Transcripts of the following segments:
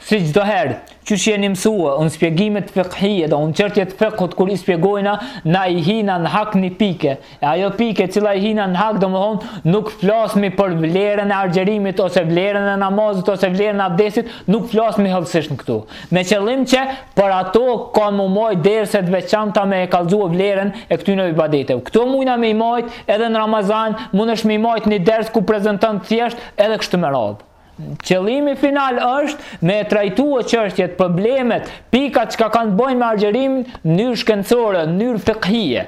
Si çdo herë, qysh jeni mësua, në spjegimet fikhije dhe në çështjet fikhut kur i spjegojna, na i hina në hak një pike. E ajo pike cila i hina në hak domethonë, nuk flasmi për vlerën e argjerimit, ose vlerën e namazit, ose vlerën e abdesit, nuk flasmi hollësisht në këtu. Me qëllim që, për ato ka me majt derse t'veçanta me e kalzua vlerën e këtyne ibadetev. Këto mujna me i majt edhe në Ramazan, mund është me i majt një ders ku prezenton thjesht edhe kështu me radhë. Qëllimi final është me e trajtua çështjet, problemet, pikat çka kanë t'bojnë me argjerimin, n'mënyrë shkencore, n'mënyrë fikhije.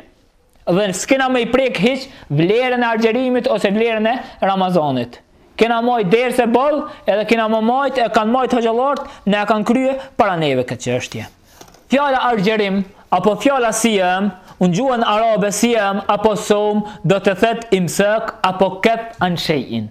Dhe ne s'kena me i prek hiq vlerën e argjerimit ose vlerën e Ramazanit. Kena mojt derse boll, edhe kena me mojt, e kanë mojt hoxhallart, na e kanë krye para neve këtë çështje. Fjala argjerim, apo fjala sijam, në gjuhën arabe sijam, apo saum, do të thet imsak, apo keff an shej'in.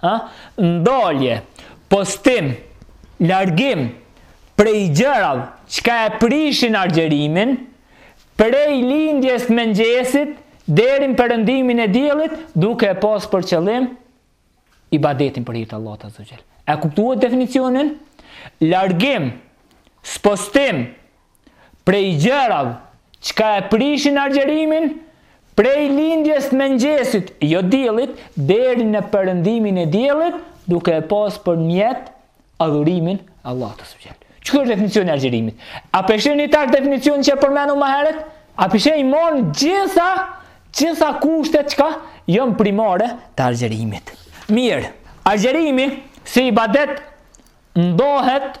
Ëh, ndalje, spostim, largim prej gjërave çka e prishin argjerimin, prej lindjes mëngjesit deri në perëndimin e diellit, duke e pas për qëllim ibadetin për hir të Allahut azze ue xhel. A kuptuat definicionin? Largim, spostim, prej gjërave çka e prishin argjerimin prej lindjes të mëngjesit, jo diellit, deri në perëndimin e diellit, duke e pas për nijet adhurimin e Allahut azze ue xhel. Çka është definicioni i argjerimit? A pe shihni tash definicionin që e përmendëm ma herët? A pe shihni mon gjitha gjitha kushtet çka janë primare të argjerimit. Mirë, argjerimi si ibadet ndohet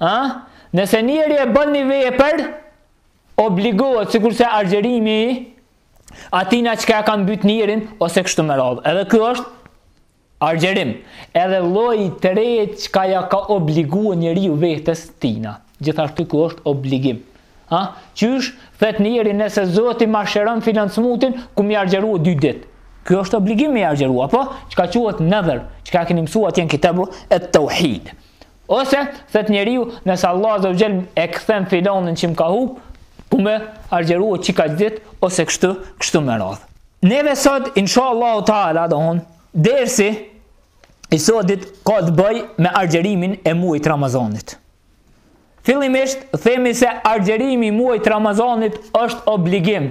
A? Nëse njeri e bën një vepër, obligohet, si kurse argjerimi i atina çka ka mbyt njerin, ose kështu me radhë. Edhe kjo është argjerim. Edhe lloji tretë çka ja ka obligua njeriu vetes tina. Gjithashtu kjo është obligim. A? Qysh, thet njeri nëse zoti ma shëron filan smutin, kum me argjeru dy ditë. Kjo është obligim me argjeru, apo? Çka quhet nedhër, çka keni mësua atje në Kitabu Teuhid. Ose, thotë njeriu, nëse Allah azza wa jall e kthen filanin që më ka hup, kum me argjerua kaq ditë, ose kështu, kështu me radhë. Neve sot, insha Allah o ta'ala, domethon, dersi, i sotit ka të bëjë me argjerimin e muajt t'Ramazanit. Fillimisht, themi se argjerimi i muajt t'Ramazanit është obligim,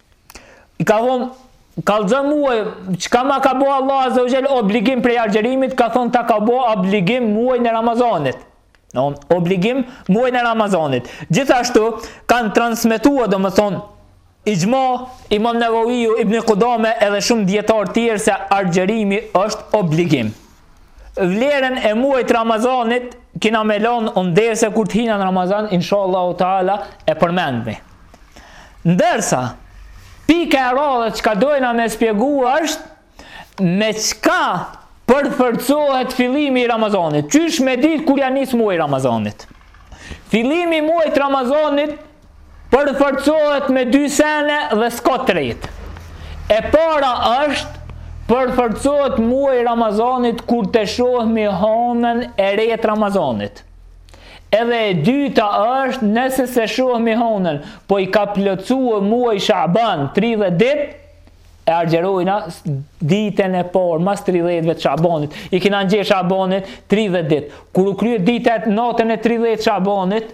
I ka thonë, kallëzom mua, çka ma ka bo Allah Azza u Gjell obligim prej argjerimit, ka thonë ta ka bo obligim muajn e Ramazanit. Në obligim muajn e Ramazanit. Gjithashtu, kanë transmitua, domethonë, ixhma, imam Neveviju, ibn Kudame, edhe shumë dijetarë tjerë se argjerimi është obligim. vlerën e muajit Ramazanit kina me lonë n'derse kur të hina n' Ramazan, insha Allah u te'ala e përmendmi. Ndërsa, pika e radhës çka dojna me spjegu është me çka përforcohet fillimi i Ramazanit. Qysh me dit kur ja nis muaji i Ramazanit. Fillimi i muajit t' Ramazanit Përforcohet me dy sene dhe s'ka tretë. E para është përforcohet muaj Ramazanit kur të shohmi honën e re t' Ramazanit. Edhe e dyta është nëse s'e shohmi honën, po i ka plotsu muaji Shaban 30 dit, e argjerojna ditën e parë, mas 30-ve t' Shabanit, i kina ngjeh Shabanit 30 dit. Kur u kryen ditët natën e 30 Shabanit,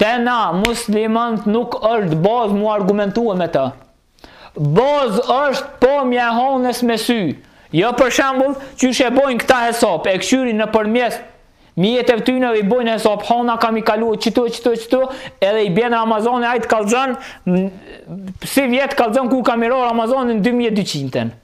Te na muslimant nuk është bazë m'u argumentue me të. Bazë është pamja e hanës me sy. Jo për shembull, qysh e bojnë këta hesap, e kqyrin nëpërmjet mjeteve tyne dhe i bojnë hesap, hana ka me kalu qëtu e qëtu e qëtu, edhe i bjen Ramazani ai të kallxon sivjet kallxon kur ka me ra Ramazani në dy mijë e dyqind-ën.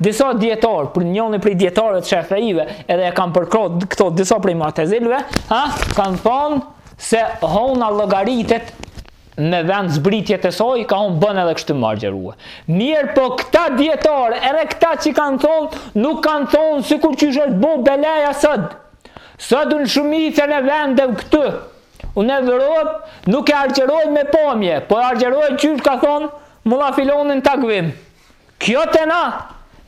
disa dietar prej njërit prej dietarëve të Shafiive edhe e kanë përkrah këto disa prej Mu'tazilëve, ha, kanë thonë se hona llogaritet me vendzbritje të saj, ka hon bën edhe kështu m'argjerua. Mirëpo këta dietar, edhe këta që kanë thonë, nuk kanë thonë sikur qysh është bo belaja sot. Sot un shumica në vende këtu. Unë në Evropë nuk e argjerojnë me pamje, po argjerojnë qysh ka thonë, mulla filoni n' takvim. Kjo te na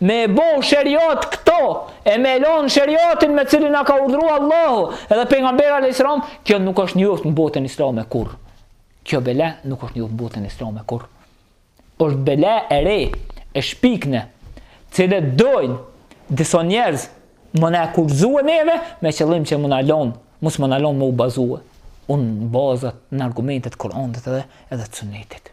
me e bo sheriat kto e me e lan sheriatin me cilin na ka urdhru Allahu edhe pejgamberi alejhi selam kjo nuk është njoft në botën islame kurr kjo bela nuk është njoft në botën islame kurr është bela e re e shpikme e cilën dojnë disa njerëz me na kurthue neve me qëllim që me na lon mos me na lon me u bazue n' bazat në argumentet Kur'anit edhe edhe sunnetit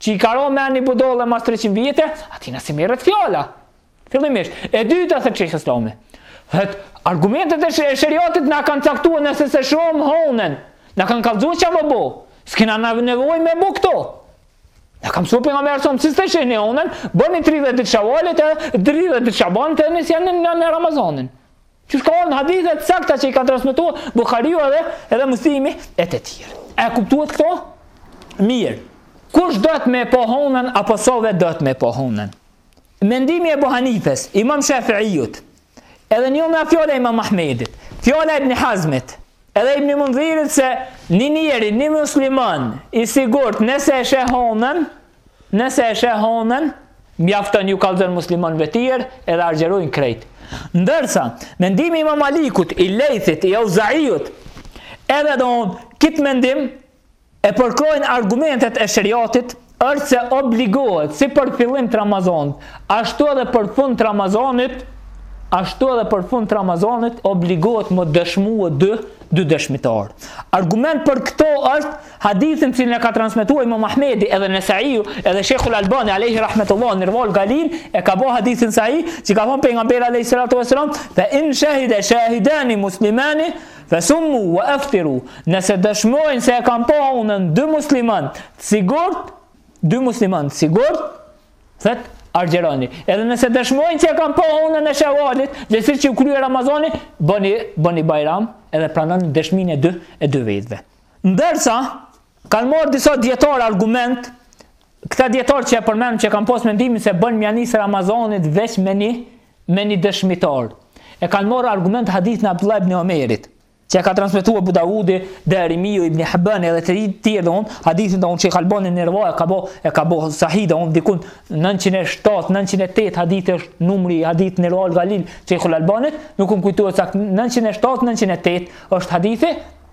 Që i ka ra n'men një budole mas 300 vjetë, atij na s'i merret fjala. Fillimisht, e dyta tha Shejhul Islami. Thët, argumentet e sheriatit na kanë caktua nëse s'e shohmi honën. Na kanë kallzua ça me bo. S'kina na nevojë me bo këto. Na ka msu pejgamberi jonë, si s'e shihni honën, bëni 30 ditë shevalit e 30 ditë shabanit e nisjani Ramazanit. Qysh ka n' hadithe të sakta që i kanë transmetuar Buhariu edhe edhe Muslimi e të tjerë. A e kuptuat këto? Mirë. Kush duhet me pa honën apo sa vet duhet me pa honën? Mendimi i Ebu Hanifes, Imam Shafiut, edhe një nga fjalët e Imam Ahmedit, fjala e Ibn Hazmit, edhe Ibn Mundhirit se një njeri, një musliman i sigurt nëse e sheh honën, Nëse e sheh honën, mjafton ju kallëzon muslimanëve tjerë edhe argjerojnë krejt. Ndërsa, mendimi i Imam Malikut, i Lejthit, i Auzaiut, edhe dhon, kit mendim e përkrahin argumentet e sheriatit, është se obligohet, si për fillim të Ramazan, ashtu edhe për fund të Ramazanit, ashtu edhe për fund të Ramazanit, obligohet me dëshmu dy, dy dëshmitarë. Argument për këto është, Hadithin të cilin e ka transmetuar Imam Ahmedi edhe Nesaiu edhe Sheikhul Albani alaihi rahmetullah në Irvaul Galil e ka bë hadithin sahih që ka thënë pejgamberi alaihi salatu wasalam fa in shahida shahidani muslimani fasummu wa aftiru nëse dëshmojnë se e kanë pa honën dy musliman të sigurt dy musliman të sigurt thot argjeroni edhe nëse dëshmojnë se e kanë pa honën e Shevalit dhe se ç'u krye ramazani bëni bëni bajram edhe pranoni dëshminë e dy e dy vetëve Ndërsa, kanë marrë disa djetarë argument, këta djetarë që i përmena që kanë pasë mendimin se bënë me ja nisë Ramazanit veç me një, me një dëshmitarë. E kanë marrë argument hadithin e Abdullah ibn Omerit, që e ka transmitua Abu Davudi, Darimiu, Ibn Hibbani edhe të tjerë dhon, hadithin dhon Shejh Albani në Irva e ka bo, e ka bo sahih dhon dikun 907, 908 hadith është numri i hadithit n'Irvaul Galil Shejh Albanit, nuk um kujtohet sakt 907, 908 është hadithi,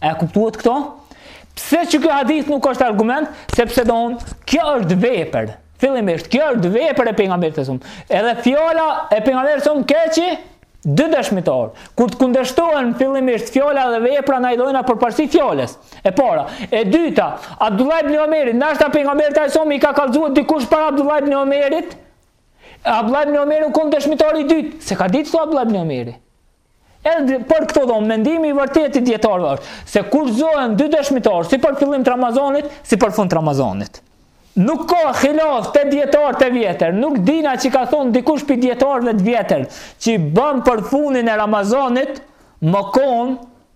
A e kuptuat këto? Pse qiky hadith nuk është argument? Sepse dhon, kjo është vepër. Fillimisht, kjo është vepër e pejgamberit alejhi selam. Edhe fjala e pejgamberit alejhi selam, kjo që dy dëshmitar. Kur të kundërshtohen fillimisht fjala dhe vepra ne i dhojna përparësi fjalës. E para. E dyta, Abdullah ibn Omerit, ndoshta pejgamberit alejhi selam, i ka kallzu dikush para Abdullah ibn Omerit, Abdullah ibn Omeri u kon dëshmitar i dytë, s'e ka ditë thu Abdullah ibn Omeri. Edhe për këto dhon, mendimi i vërtetë i dijetarëve është se kërkohen dy dëshmitarë, si për fillim të Ramazanit, si për fund të Ramazanit. Nuk ka hilaf te dijetarët e vjetër, nuk dina që ka thon dikush pi dijetarëve të vjetër, që bën për fundin e Ramazanit, me kon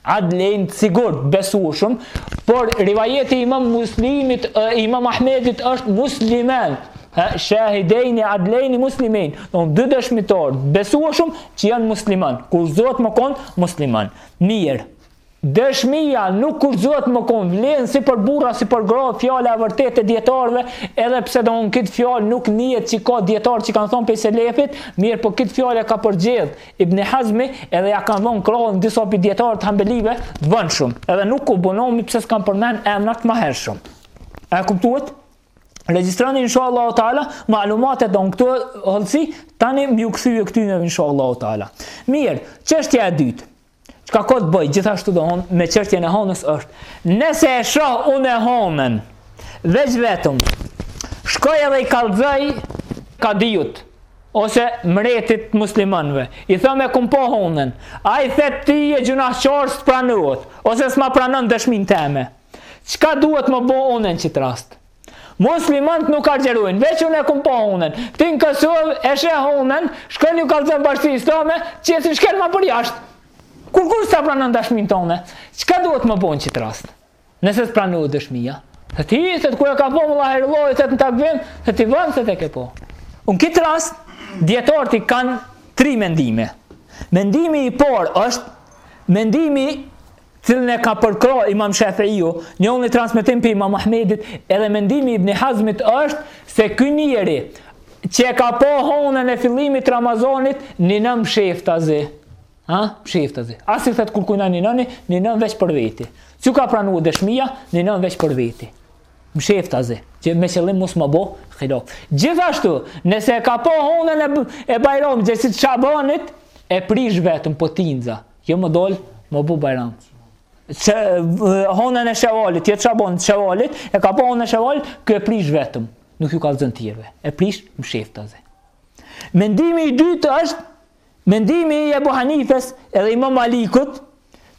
Adlejn, të sigurt, të besueshëm, por rivajeti i Imam Muslimit, i Imam Ahmedit është musliman. Ha shahidejni adlejni muslimejn, dhon dy dëshmitar, të besueshëm që janë musliman, kërkohet me kon musliman. Mirë. Dëshmia nuk kërkohet me kon vlen si për burra si për gra, fjala e vërtetë e dijetarëve, edhe pse dhon kët fjalë nuk njihet se ka dijetar që kanë thon pi selefit, mirëpo kët fjalë ka përzgjedh Ibn Hazmi edhe ja kanë dhënë krahun disa pi dijetarë të Hambelive të vonshëm. Edhe nuk u vonom, pse s'kam përmend emra t'ma hershëm. A e kuptuat? Regjistroni inshallah o taala, malumatet dhon këto hollësi, tani me ju kthy këtyne inshallah o taala. Mirë, çështja e dytë, Çka ka të bëjë gjithashtu domethon me çështjen e honës është, nëse e shoh unë e honën veç vetëm, shkoj edhe i kallxoj kadiut ose mretit të muslimanëve. I them e kum pa honën. Ai thet ti je gjynahqar s'të pranohet ose s'ma pranon dëshminë teme. Çka duhet me bo unë në qit rast? Muslimanët nuk agjërojnë, veç unë e kum pa honën. Ti në Kosovë e sheh honën, shkon ju kallzon bashkësisë islame, që e si shkel ma përjashta. Kurkush s'ta pranon dëshminë tone, çka duhet me bo n'qit rast? Nëse s'të pranohet dëshmia, se ti, se të ku e ka pa mulla herlloj, se të në takvim, se ti vanë, se s'e ke pa. Në kit rast, dijetarët i kanë tri mendime. Mendimi i parë është, mendimi cilën e ka përkrah imam Shafiu, njoni transmetim prej imam Ahmedit, edhe mendimi i Ibni Hazmit është se ky njeri që e ka pa honën e fillimit Ramazanit, ninon msheftazi. Ha? Msheftazi. As s'i thotë kurkujna ninoni, ninon veç për veti. S'i ka pranu dëshmia, ninon veç për veti. Msheftazi, që me qëllim mos me bo hilaf. Gjithashtu, nëse e ka pa honën e, e bajram, gjasht shabanit, e prish vetëm po tinza. Jo me dal, me bo bajram. Që honën e shevalit, t'ja çfarë bon shevalit? E ka pa honën e shevalit, ky e prish vetëm. Nuk ju kallzon tjerëve. E prish msheftazi. Mendimi i dytë është mendimi i Ebu Hanifes edhe Imam Malikut,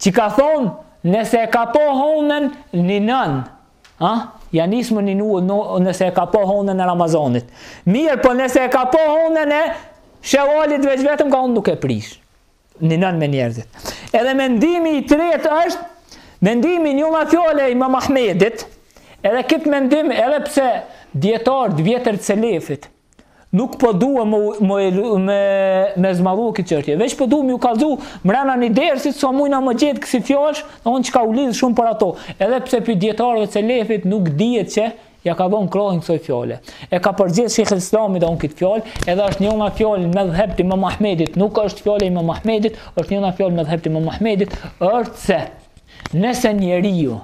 që kanë thon, nëse e ka pa honën ninon, ha? Ja nis me ninu, nëse e ka pa honën e Ramazanit. Mirëpo nëse e ka pa honën e shevalit veç vetëm ka thon nuk e prish. ninon me njerëzit. Edhe mendimi i tretë është mendimi njona fjalë e imam Ahmedit, edhe këtë mendim edhe pse dijetarët e vjetër të selefit, nuk po du me, me, me, me zmadhu këtë çështje, veç po du me ju kallzu mrena ni dersit, sa s'o mujna me gjet kësi fjallsh, në atë që ka u lidhë shumë për ato, edhe pse prej dijetarëve të selefit nuk dihet që ja ka dhënë krahin kësaj fjale. E ka përzgjedh Shejhul Islami domethon këtë fjalë, edhe është njona fjalë e medhhebit imam Ahmedit, nuk është fjalë e imam Ahmedit, është njona fjalë e medhhebit imam Ahmedit, është se, nëse njeriu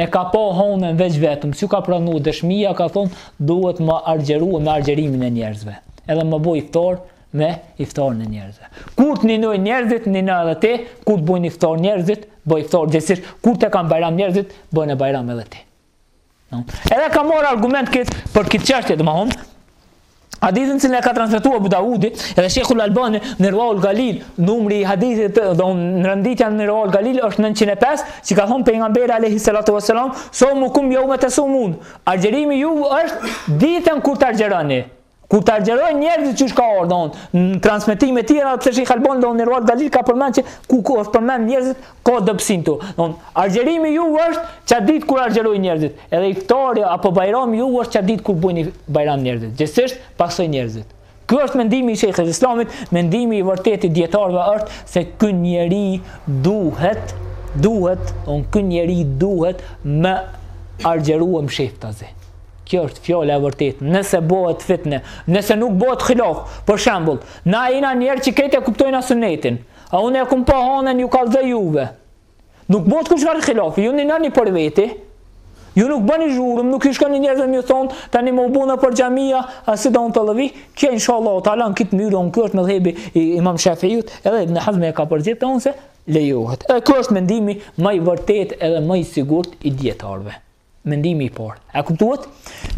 e ka pa honën veç vetëm, s'i ka pranu dëshmia, ka thonë, duhet me agjëru me agjërimin e njerëzve, edhe me bo iftar me iftarin e njerëzve. Kur të ninojnë njerëzit, nino edhe ti, kur të bojnë iftar njerëzit, bon iftar edhe ti, kur të kanë bajram njerëzit, bone bajram edhe ti. Edhe ka marrë argument këtë për këtë çështje, domthon. Hadithin të cilin e ka transmetu Ebu Davudi, edhe Shejhul Albani në Irvaul Galil, numri i hadithit domthon në renditje në Irvaul Galil është 905, që ka thon pejgamberi alejhi salatu ves selam, saumukum jeume tesumun. Agjërimi juj është ditën kur të agjëroni. Kur të agjërojnë njerëzit që shka orë, domthon, në transmetimet e tjera, se shejh Albani, domthon, në Irvaul Galil ka përmend që ku ku është përmend njerëzit, ka dobësi në të. Domthon, agjërimi juj është që atë ditë kur agjërojnë njerëzit, edhe iftari apo bajrami juj është që atë ditë kur bujnë bajram njerëzit, gjegjësisht pasoj njerëzit. Ky është mendimi i shejhul islamit, mendimi i vërtetë i dijetarve është se ky njeri duhet, duhet, domthon, ky njeri duhet me agjëru mshehtazi. Kjo është fjala e vërtetë, nëse bëhet fitne, nëse nuk bëhet khilaf, për shembull, na jena njerëz që krejt e kuptojnë sunetin, a unë e kum pa hanën ju kallxoj juve, nuk bëhet kush nërë khilaf, ju një nërë një për veti, ju nuk bëni zhurmë, nuk i shkoni njerëzve me u thonë, ta një me bo nëpër xhamia, a si domthon të lëvi, kjo inshallah ta'ala në kit mënyrë, u kjo është medhhebi i imam Shafiut, edhe Ibn Hazmi e ka përzgjedh, thonë se lejohet, edhe kjo është mendimi më i vërtetë edhe më i sigurt i dijetarve. mendimi i parë. A kuptuat?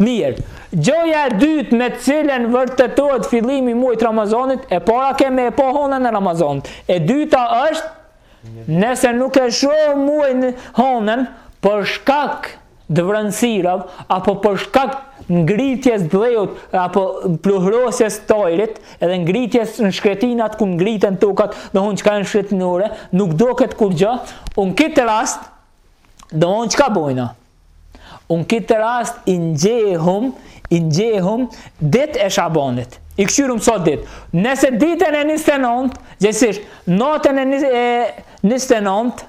Mirë. Gjoja e dytë me të cilën vërtetohet fillimi i muajit të Ramazanit, e para ke me u pa hona e Ramazanit. E dyta është nëse nuk e shoh muajin honën për shkak të vranësirav apo për shkak ngritjes dheut apo pluhrosjes të ajrit edhe ngritjes në shkretinat ku ngriten tokat domthon çka jonë shkretinore nuk doket kurgjo, u në këtë rast Domthon çka bojna? U në këtë rast i njehum, i njehum ditët e shabanit. I kqyrum sa dit. Nëse ditën e 29, gjegjësisht, natën e 29,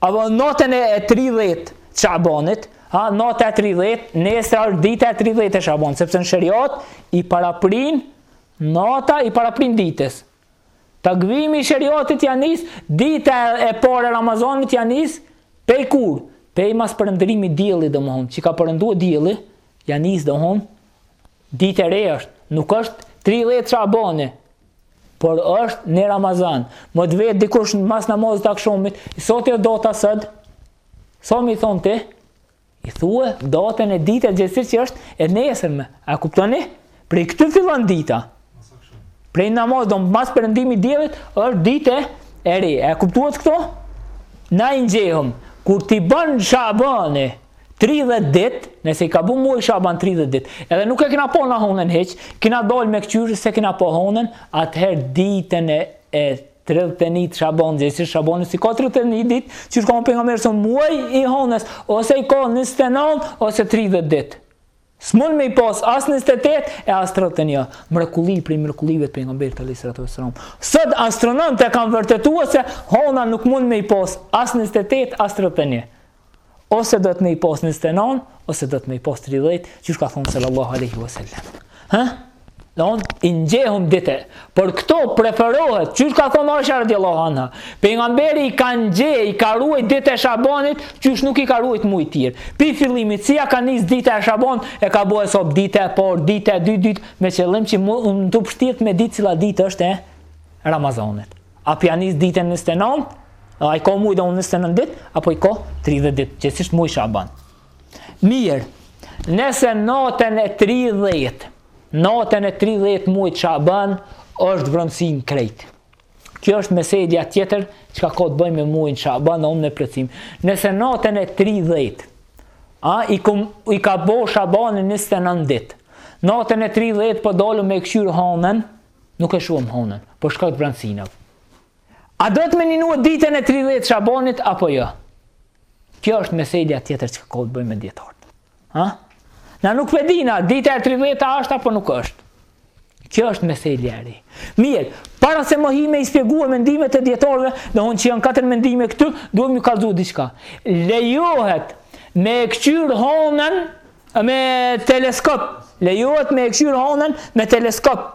apo natën e 30 të shabanit, ha, natë e 30, nesër është dita e 30 e shabanit, sepse në sheriat i paraprin nata i paraprin ditës. Takvimi i sheriatit ja nis dita e parë e Ramazanit ja nis pej kur? Pej mas perëndimit diellit domthon, që ka perënduar dielli, ja nis domthon ditë e re është, nuk është 30 Shabani, por është një Ramazan. Me të vet dikush mas namazit të akshomit, sa është data sot, sa me i thonë ti, I thue datën e ditës gjegjësisht që është e nesërme. A kuptoni? Prej këtu fillon dita. Prej namaz, domthon mas perëndimit diellit, është ditë e re. A kuptuat këto? Na i njehum, kur t'i bën shabani 30 dit, nëse i ka bu muaji shaban 30 dit, edhe nuk e kina pa honën hiç, kina dal me kqyr, s'e kina pa honën, atëherë ditën e, e 31 Shaban, sepse Shabani s'i ka 31 dit, që çka thon pejgamberi se muaji i honës, ose i ka 29, ose 30 dit. S'mund me i pas, as 28, e as 31. Mrekulli prej mrekullive të pejgamberit alejhi salatu ve selam. Sot astronomët e kanë vërtetu se hona nuk mund me i pas, as 28, as 31. Ose do të me i pas 29, ose do të me i pas 30, qysh ka thonë sallallahu alejhi ve selam. Ha? Domethonë, i njehim ditët. Por këto preferohet, qysh ka thonë Aishe radiallahu anha. Pejgamberi i ka njehë, i ka ruajt ditët e Shabanit, qysh nuk i ka ruajt muajt tjerë. Pi fillimit, si ja ka nis dita e Shaban, e ka bo hesap dita e parë, dita e dytë, dita, me qëllim që mu, unë të pështirët me ditë cila ditë është e Ramazanit. A po ja nis dita 29, a i ka muji domethonë 29 ditë, apo i ka 30 ditë, qysh është muji Shaban. Mirë, nëse natën e 30, natën e 30 mujit Shaban, është vranësinë krejtë. Kjo është meselja tjetër, që ka ka të bëjmë me mujin Shaban domethonë me plotësim. Nëse natën e 30, a, i, kum, i ka bo Shabani 29 ditë, natën e 30 për po dalë me këqyrë hanën, Nuk e shohim honën, për shkak të vranësinëve. A duhet me ninue ditën e 30 Shabanit apo jo? Kjo është meselja tjetër që ka të bëjë me dijetarët. Ha? Na nuk e dina, dita e 30 a është apo nuk është. Kjo është meselja e re. Mirë, para se me hi me i shpjegue mendimet e dijetarëve, domethonë që janë katër mendime këtu, duhem ju kallzu diçka. Lejohet me e këqyrë honën Me teleskop, lejohet me e këqyrë hanën me teleskop,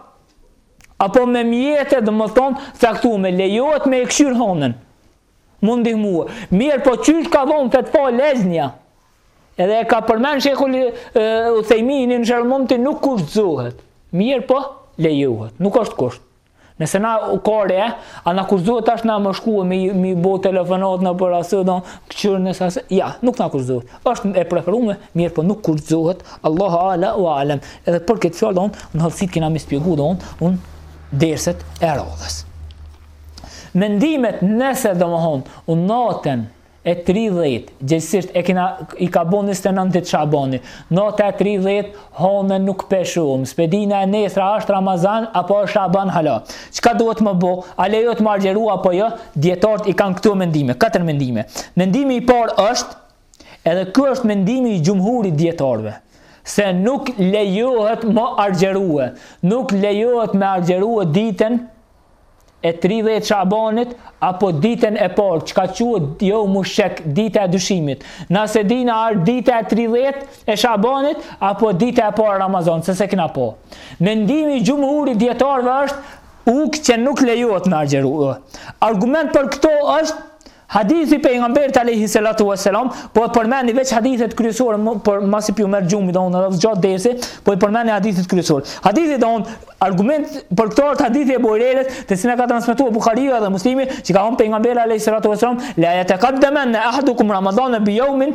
apo me mjete domethonë t'caktume, lejohet me e këqyrë hanën, me u ndihmue. Mirëpo qysh ka dhonë fetva Lexhnja, edhe e ka përmen shejh Uthejmini në Sherh Mumti nuk kushtëzohet, mirëpo lejohet, nuk është kusht. Nëse na u kore, eh, a na kushtëzohet tash na me shkue me me bo telefonat nëpër asë do këqyr në sa ja, nuk na kushtëzohet. Është e preferume, mirëpo nuk kushtëzohet. Allahu ala ue alem. Edhe për këtë fjalë domethonë, në hollësi kena me shpjegu domethonë, në derset e radhës. Mendimet nëse domethonë, në natën e tridhjetë, gjegjësisht e kena i ka bo njëzet e nëntë ditë Shabani, nata e tridhjetë hanën nuk pe shohim, s'pe dina e nesër a është Ramazan apo është Shaban hala, çka duhet me bo, a lejohet me agjëru apo jo, dijetart i kanë këto mendime, katër mendime, mendimi i parë është, edhe ky është mendimi i xhumhurit dijetarëve, se nuk lejohet me argjerue, nuk lejohet me argjerue ditën e 30 Shabanit apo ditën e parë, çka quhet jeumu shek, dita e dyshimit. Na s'e dina a është dita e 30 e Shabanit apo dita e parë Ramazan, se s'e kena pa. Mendimi i xhumhurit dijetarëve është uk që nuk lejohet me agjëru. Argument për këto është Hadithi i pejgamberit alayhi salatu wasalam, po e përmendi veç hadithet kryesore, por masi po ju merr gjumi domon edhe zgjat dersi, po i përmendi hadithet kryesore. Hadithi domon argument për këtë është hadithi Ebu Hurejres, të cilin e ka transmetuar Buhariu dhe Muslimi, që ka thënë pejgamberi alayhi salatu wasalam, la yataqaddaman ahadukum ramadan bi yawmin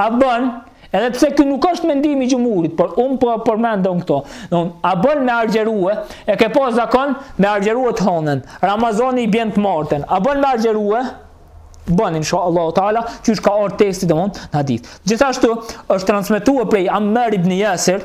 A bën, edhe pse ky nuk është mendimi i xhumhurit, por un po përmendëm këto. Don, a bën me argjerue? E ke pas zakon me argjerue të honën. Ramazani i bjen të martën. A bën me argjerue? Bën inshallah taala, qysh ka ardh teksti domon në hadith. Gjithashtu është transmetuar prej Ammar ibn Yasir,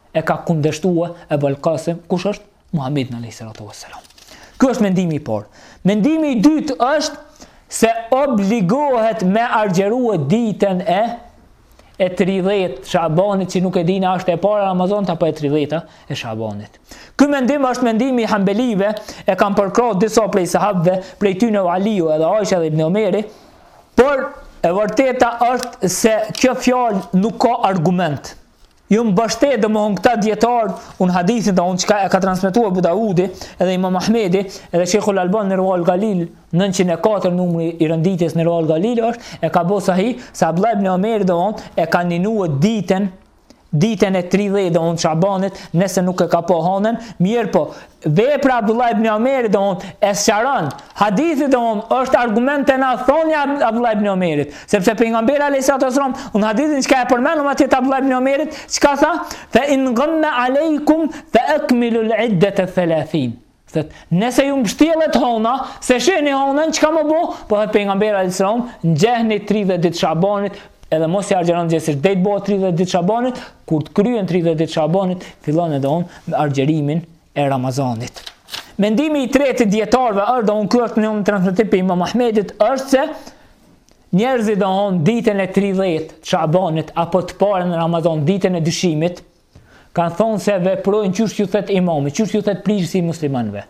e ka kundërshtuar Abu al-Qasim, kush është Muhamedi alayhi salatu wassalam. Ky është mendimi i parë. Mendimi i dytë është se obligohet me argjerue ditën e e 30 Shabanit, që nuk e dini është e para Ramazan apo e 30-a e Shabanit. Ky mendim është mendimi i Hambelive, e kanë përkrah disa prej sahabëve, prej tyre Aliu edhe Aisha dhe Ibn Omeri, por e vërteta është se kjo fjalë nuk ka argument. Jon mbështet domethonë këta dijetarë, në hadithin domon çka e ka transmetua Ebu Davudi, edhe Imam Ahmedi, edhe Shejhul Albani në Irvaul Galil, 904 numri i renditjes në Irvaul Galil është, e ka bo sahih, se Abdullah ibn Omeri domon e ka ninua ditën, ditën e 30 domon Shabanit, nëse nuk e ka pa hanën, mirëpo, Vepra Abdullah ibn Omerit domon e sqaron. Hadithi domon është argument te na thonja Abdullah ibn Omerit, sepse pejgamberi alayhis salam në hadithin çka e përmendëm atje te Abdullah ibn Omerit, çka tha? Fa in ghamma alaykum fa akmilu al-iddat al-thalathin. Thot, nëse ju mbështjellet hona, s'e shihni honën çka me bo, po thot pejgamberi alayhis salam, njehni 30 ditë Shabanit, edhe mos i argjëron gjithsesi deri t'bohen 30 ditë Shabanit, Kur të kryen 30 ditë Shabanit, fillon domon me argjerimin e Ramazanit. Mendimi i tretë i dijetarëve është domon ky është një transmetim i Imam Ahmedit është se njerëzit domon ditën e 30 të Shabanit apo të parën në Ramazan ditën e dyshimit kanë thonë se veprojnë qysh ju thet imami, qysh ju thet prijësi i muslimanëve.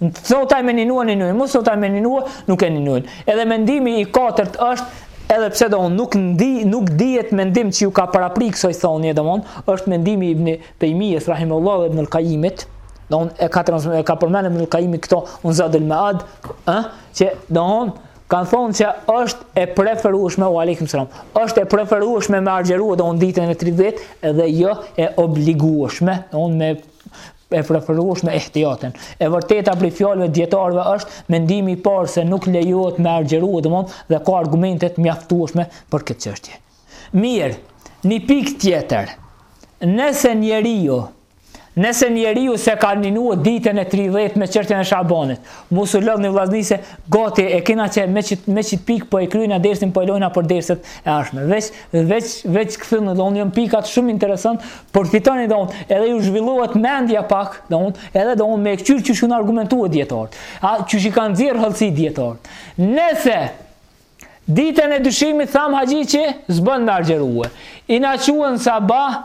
Thot ai me ninua ninujnë, mos thot ai me ninua nuk e ninujnë. Edhe mendimi i katërt është, edhe pse domon nuk ndi, nuk dihet mendim që ju ka parapri kësaj thonje domon, është mendimi i Ibn Tejmijes, rahimehullah dhe Ibnul Kajimit, domon e ka, trans, e ka përmend Ibnul Kajimi këto, në Zadul Mead, eh, që domon, kanë thonë që është e preferueshme u aleikum selam. Është e preferueshme me argjeru domon ditën e 30 dhe jo e obligueshme, domon me e preferueshme ihtijaten. E vërteta prej fjalëve të dijetarëve është mendimi i parë se nuk lejohet me argjeru domon dhe ka argumente të mjaftueshme për këtë çështje. Mirë, një pikë tjetër. Nëse njeriu Nëse njeriu s'e ka ninue ditën e 30 me çështjen e Shabanit, mos u lodhni vllazni se gati e kena qe me qit me qit pikë po e kryejna dersin po e lojna për derset e ardhshme. Veç Veç, veç këto donë, janë pikat shumë interesant, përfitoni donë, edhe ju zhvillohet mendja pak, donë, edhe donë me këqyrë qysh argumentohen dijetarët, a qysh kanë nxjerr hollësi dijetarët. Nëse, ditën e dyshimit thamë haxhi që s'bën me argjerue, i na çohen sabah,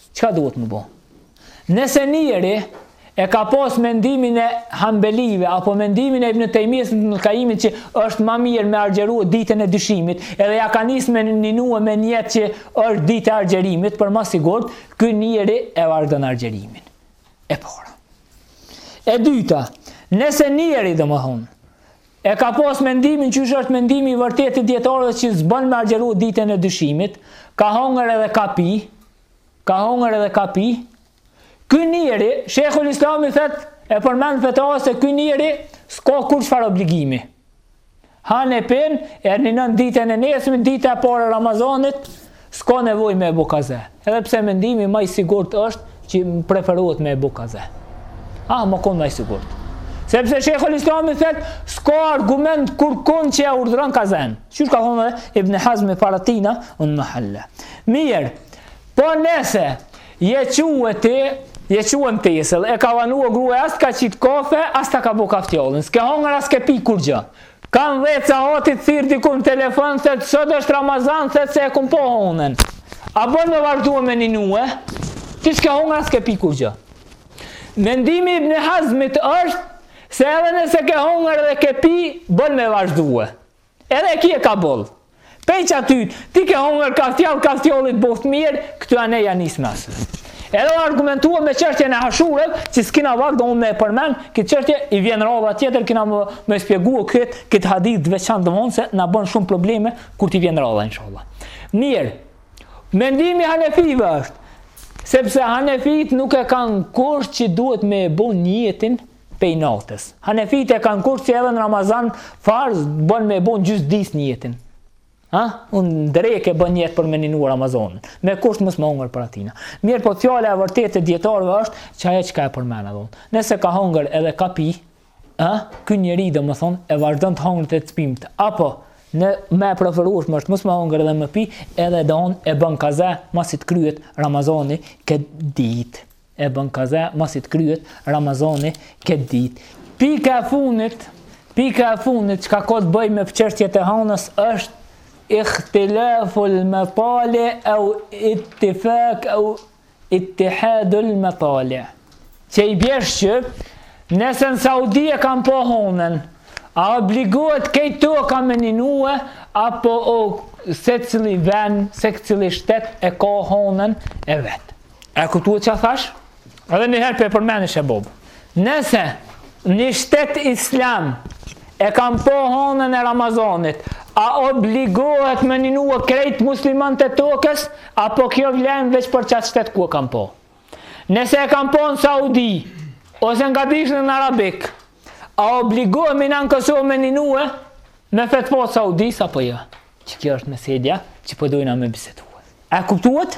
Çka duhet me bo? Nëse njeri e ka pas mendimin e hambelive, apo mendimin e ibn Tejmijës ibn Kajimit që është ma mirë me argjeru ditën e dyshimit, edhe ia ka nisë me ninue me nijet që është ditë e argjerimit, për ma sigurt, ky njeri e vazhdon argjerimin. E para. E dyta, nëse njeri domethonë, E ka pas mendimin qysh është mendimi i vërtetë i dijetarëve që s'bën me argjëru ditën e dyshimit, ka hongër edhe ka pi, ka hongër edhe ka pi. Ky njeri, Sheikhul Islami thot, e përmend n'Fetava se ky njeri s'ka kurrfarë obligimi. Han e pin, e ninon ditën e nesme, dita e parë e Ramazanit, S'ka nevojë me e bo kaze. Edhe pse mendimi ma i sigurt është që preferohet me e bo kaze. Ah, me konë ma i sigurt. Sepse Sheikhul Islami thet, s'ka argument kurrkun që e urdhëron kazen. Qysh ka thonë dhe Ibn Hazmi para tina, n'Muhalla. Mirë, po nëse, je çue ti, je çue në tesel, e ka vonu gruja, as ka qitë kafe, as ta ka bo kafjallin, s'ke hongër, as ke pi kurrgjë. Kah dhjetë sahati thirr dikun në telefon thet sot është Ramazan thet se e kom pa honën. A bën me vazhdue me ninue? Ti s'ke hongër as ke pi kurrgjë. Mendimi i Ibn Hazmit është se edhe nëse ke hongër dhe ke pi, bën me vazhdue. Edhe e ki, e ka boll. Pej aty, ti ke hongër kafjall, kafjalli t'boftë mirë, këtu e anej ja nis me asë. Edhe u argumentu me çështjen e Ashurës, që s'kina vakt domon me e përmend, këtë çështje i vjen radha tjetër kina më me shpjegu kët këtë hadith të veçantë domthon se na bën shumë probleme kur t'i vjen radha inshallah. Mirë. Mendimi i hanefive është sepse hanefit nuk e kanë kusht që duhet me e bo nijetin pej natës. Hanefit e kanë kusht që edhe në Ramazan farz bën me bo n'gjys dits nijetin. Ha? N'drekë e bën nijet për me ninu Ramazan. Me kusht mos me hongër para atina. Mirëpo fjala e vërtetë e dijetarëve është që ajo çka e përmena domon. Nëse ka hongër edhe ka pi, ha? Ky njeri domethonë e vazhdon të hongërt e të pimt. Apo, ma e preferueshme është mos me hongër edhe me pi, edhe domon e bën kaze masi t'kryhet Ramazani këtë ditë. E bën kaza masi të kryhet Ramazani këtë ditë. Pika e fundit, pika e fundit çka ka të bëjë me çështjet e honës është ihtilaful matali au ittifaq au ittihadul matali. Që i bjen që nëse në Saudi e kanë po honën, a obligohet krejt toka me ninue, apo o, secili ven, secili shtet e ka honën e vet. E kuptuat çka thash? Edhe një herë po e përmeni, shebab. Nëse një shtet islam e kanë po honën e Ramazanit, a obligohet me ninue krejt muslimant e tokës, apo kjo vlen veç për qatë shtet ku e kanë po? Nëse e kanë po në Saudi, ose në Gadishullin Arabik, a obligohemi na në Kosovë me ninue me fetva të Saudisë, apo jo? Qikjo është meselja që po dojna pak me bisedue. A kuptuat?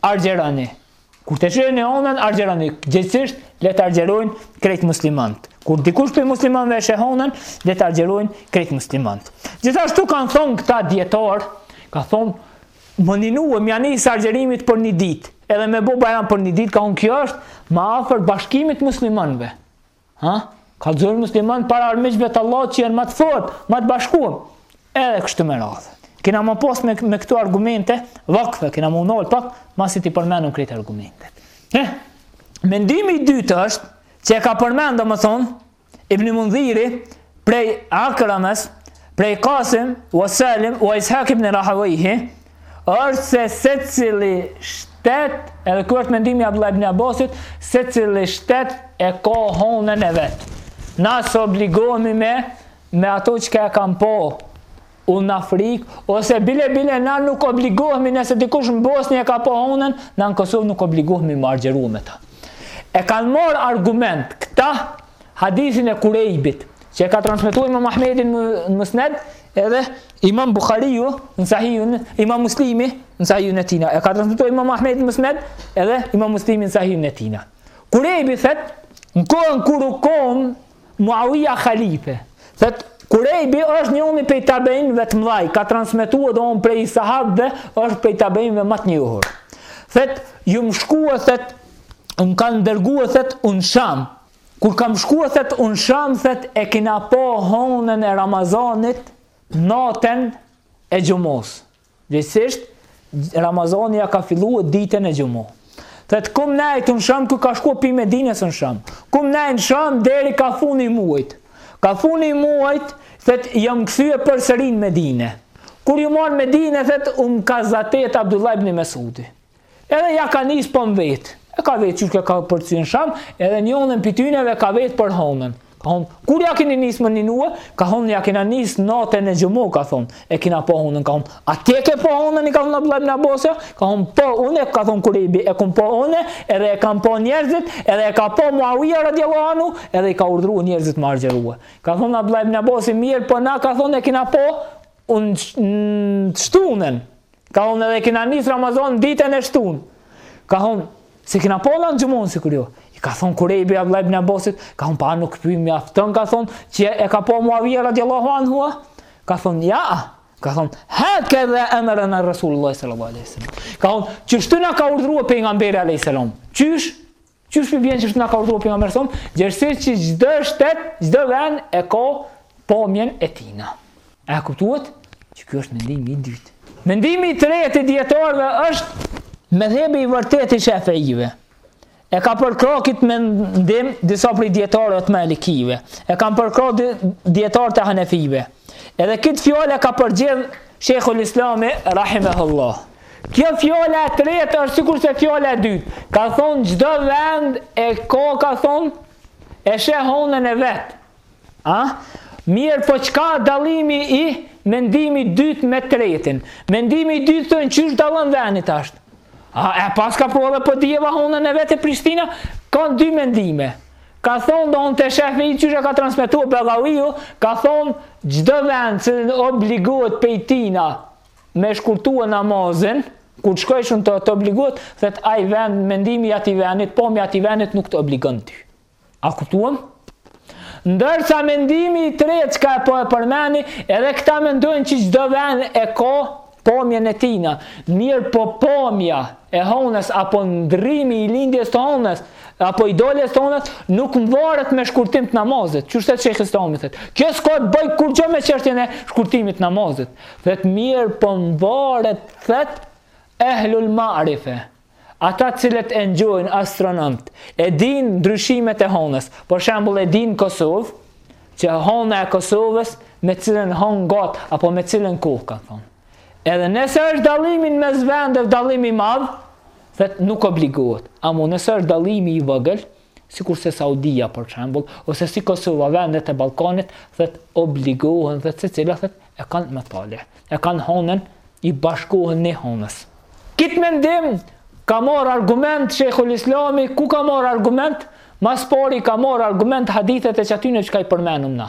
Argjeroni. Kur ta shihni honën, argjeroni. Gjegjësisht, le të argjerojnë krejt muslimant. Kur dikush prej muslimanve e sheh honën, le të argjerojnë krejt muslimant. Gjithashtu kanë thonë këta djetarë, ka thonë, me ninue, me ja nisë argjerimit për një dit, edhe me bo bajram për një dit, ka thonë kjo është, ma afër bashkimit muslimanve. Ha? Ka të zërë musliman para armiqve të Allahut që janë ma të fortë, ma të bashkuam. Edhe kështu me radhë. Kina më posë me, me këto argumente, vakëve, kina me u nalë pak, masi t'i përmenum këto argumente. He? Mendimi i dytë është, që e ka përmen, domethonë, Ibn Mundhiri, prej Ikrimes, prej Kasim, u Salim, u Ishak ibn Rahawayhi, është se secili shtet, edhe ky është mendimi i Abdullah ibn Abbasit, secili shtet e ka honën e vet. Na s'obligohemi me me ato çka e kanë po në, në Afrikë, ose bile bile na nuk obligohemi nëse dikush në Bosni e ka po honën, na në Kosovë nuk obligohemi me argjeru me ta. E kanë marrë argument këta hadithin e Kurejbit, që e ka transmetuar Imam Ahmedi në Musnad, edhe Imam Buhariu në Sahihun, Imam Muslimi në Sahihun e tina. E ka transmetuar Imam Ahmedi në Musnad, edhe Imam Muslimi në Sahihun e tina. Kurejbi thot, në kohën kur u kon Muawiya khalife, thot Kurejbi është njoni prej tabiinëve të mëdhaj, ka transmetuar domun prej sahabëve, është prej tabiinëve më të njohur. Thot, jum shkua thot Um kanë dërgue thot në Sham. Kur kam shkue thot në Sham, thot e kina po honën e Ramazanit natën e xhumos. Gjegjësisht, Ramazani ja ka fillue ditën e xhumo. Thot kum nejt në Sham, ky ka shkue pi Medinës në Sham. Kum nejt në Sham, deri ka funi i muajit. Ka funi i muajit, thot jam kthye përsëri n'Medine. Kur jum ardh n'Medine, thot um ka zatet Abdullah ibn Mesudi. Edhe ja ka nis po e vet. E ka vetë qysh ka përcyn Sham, edhe njonën pi tyneve ka vetë për honën. Ka thonë, kur ja keni nis me ninue, ka thonë, ja kena nis natën e xhuma, ka thonë, e kina po honën, ka thonë, a ti e ke po honën, i ka thonë, Abdullah ibn Abbasi, ka thonë, po une, ka thonë, Kurejbi, e kumë po une, edhe e kan po njerëzit, edhe e ka po Muavija radiallahu edhe i ka urdhru njerëzit me agjërue. Ka thonë, Abdullah ibn Abbasi, mirëpo na, ka thonë, e kina po, n'shtunën, Ka thonë edhe kena nis Ramazan ditën e shtunë. Ka thonë s'e kena pa në xhuman sikur ju. I ka thonë Kurejbi Abdullah ibn Abbasit, ka thonë po a nuk po t'mjafton, ka thonë që e ka pa Muavija radiallahu anhu, ka thonë ja, ka thonë hakedha emerena Rasulullah sallallahu alaihi sallam. Ka thonë qeshtu na ka urdhruar pejgamberi alaihi sallam. Qysh? Qysh po i bjen qeshtu na ka urdhëruar pejgamberi son, gjerësisht që çdo shtet, çdo vend e ka pamjen e tina. A e kuptuat? Që ky është mendimi i dytë. Mendimi i tretë i dietarëve është medhhebi i vërtetë i Shafiive. E ka përkrah këtë mendim disa prej dietarëve të Malikive. E kanë përkrah dietarët e Hanefive. Edhe këtë fjalë e ka përzgjedh Sheikhul Islami rahimehullah. Kjo fjala e tretë është sikurse fjala e dytë, ka thonë çdo vend e ka ka thonë e sheh honën e vet. A? Mirëpo çka dallimi i mendimit dytë me tretin? Mendimi i dytë thonë qysh dallon vendi tash. A e paska po edhe Podujeva honën e vet e Prishtina, kanë dy mendime. Ka thonë do të shafiive qysh e ka transmetue Begaviu, ka thonë çdo vend që të obligohet pej tina me shkurtue namazin, kur të shkojsh në të, të obligohet, thët aj vend, mendimi i ati vendit, pomja e ati vendit nuk të obligon ty. A kuptuam? Ndërsa mendimi i tretë çka po e përmeni, edhe këta mendojnë që çdo vend e ka pomjen e tina. Mirëpo pomja e honës, apo ndrimi i lindjes të honës, apo i doljes të honës, nuk mvaret me shkurtim të namazit. Qështë të qështë të omithet? Kjo s'ka të bëjë kurgjë me çështjen e shkurtimit të namazit. Thet mirëpo mvaret thet ehlul ma'rife. Ata të cilët e njojnë astronomt, e din ndryshimet e honës. Për shembull e din Kosovë, që hona e Kosovës me cilën hon got apo me cilën kohë ka thon. Edhe nëse është dallimi nmes vendeve dallimi i madh, thet nuk obligohet. Amo nëse është dallimi i vogël, sikurse Saudia për shembull, ose si Kosova, vendet e Ballkanit, thet obligohen thet secila thet e kanë me fale. E kanë honën i bashkohen ni honës. Kit mendim ka marr argument Sheikhul Islami, ku ka marr argument? Ma s'pari ka marr argument hadithet e qatyne çka i përmenum na.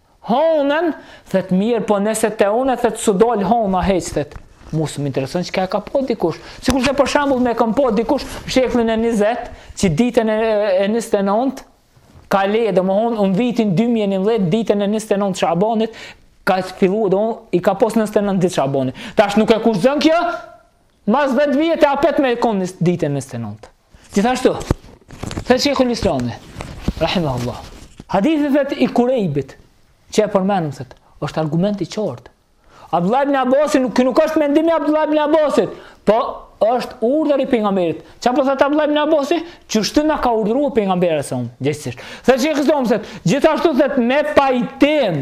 Honen, thet mirë, po nëse te une thet su dol hona hiç thet. Mu s'më intereson çka ka po dikush. Sikurse për shembull me kon po dikush në shekullin e 20, që ditën e, e 29 ka le, domthon në vitin 2019 ditën e 29 të Shabanit ka filluar domthon i ka pos 29 ditë Shabanit. Tash nuk e kushtëzon kjo? Mas dhjetë vjete apet me kon në ditën e 29. Gjithashtu, thet Shejhul Islami, rahimahullah. Hadithi thot i Kurejbit, që e përmendëm thot, është argument i qartë. Abdullah ibn Abbas nuk nuk është mendimi i Abdullah ibn Abbasit, po është urdhër i pejgamberit. Çka po thotë Abdullah ibn Abbas? Qështu na ka urdhëruar pejgamberi salallahu alejhi ve selem. Thashë Shejhul Islami thot, gjithashtu thot me pajtim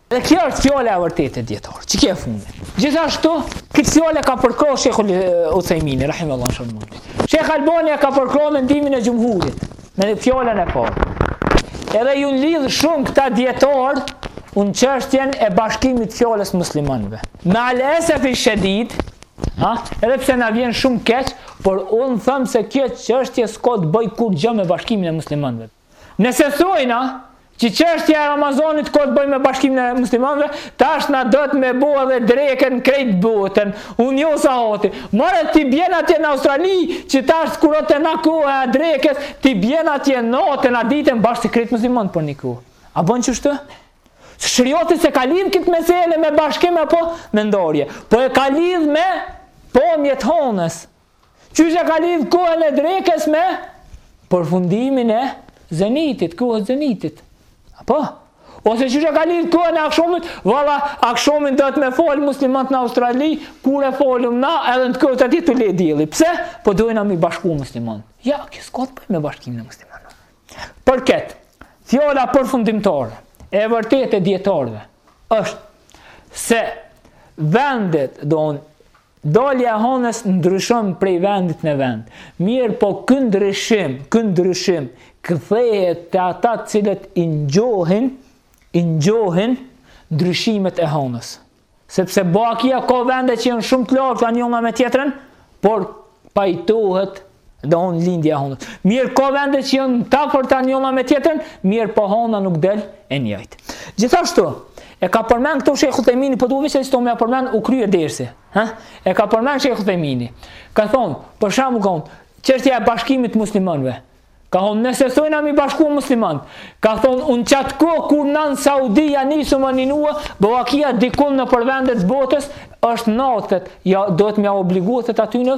Dhe kjo është fjala e vërtetë e dijetarve, qikjo e fundit. Gjithashtu, këtë fjalë ka përkrahur Shejhu Uthejmini, rahimahullahu shumë. Shejh Albani ka përkrahur mendimin e xhumhurit me fjalën e parë. Edhe jon lidh shumë këta dijetarë në çështjen e bashkimit fjalës muslimanëve. Meal esefi shedid, ha, edhe pse na vjen shumë keq, por un them se kjo çështje s'ka të bëj kurgjë me bashkimin e muslimanëve. Nëse thojna që çështja e Ramazanit ka të bëjë me bashkimin e muslimanëve, tash na do të me bo edhe drekën krejt botën në njo sahati. More ti bjen atje në Australi, që tash kur te na koha e drekës, ti bjen atje natën a ditën bashkë të krejt muslimanët për një kohë. A bon qështu? Sheriati s'e ka lidh këtë mesele me bashkim apo me ndarje, po e ka lidh me pamjet honës. Qysh e ka lidh kohën e drekës me përfundimin e zenitit, kohës zenitit. Apo? Ose qysh e ka lidh kohën e akshomit, valla akshomin do të me falë muslimant në Australi, kur e falëm na edhe në at kohë aty të le dielli. Pse? Po dojna m'i bashku muslimant. Ja, kjo s'ka të bëjë me bashkimin e muslimanve. Për ketë, fjala përfundimtore, e vërtet e dijetarve, është se vendet, do në Dalja e honës ndryshon prej vendit në vend, mirëpo ky ndryshim, ky ndryshim kthehet te ata të cilët i njohin, i njohin ndryshimet e honës. Sepse bakia ka vende që janë shumë të largta njëra me tjetrën, por pajtohet Domthon lindja e honës. Mirë ka vende që janë të afërta njëna me tjetrën, mirëpo hona nuk del e njëjtë. Gjithashtu, e ka përmend këto Shejhu Uthejmini, po du veç qeto me përmend u krye dersi, ha? E ka përmend Shejhu Uthejmini. Ka thonë, për shembull, ka thonë, çështja e bashkimit të muslimanëve. Ka thonë, nëse thojna m'i bashku muslimant, ka thonë në qat koh kur na n' Saudi ja nisëm me ninu, bo vakia dikun nëpër vendet botës është natët, ja do të më obliguohet aty në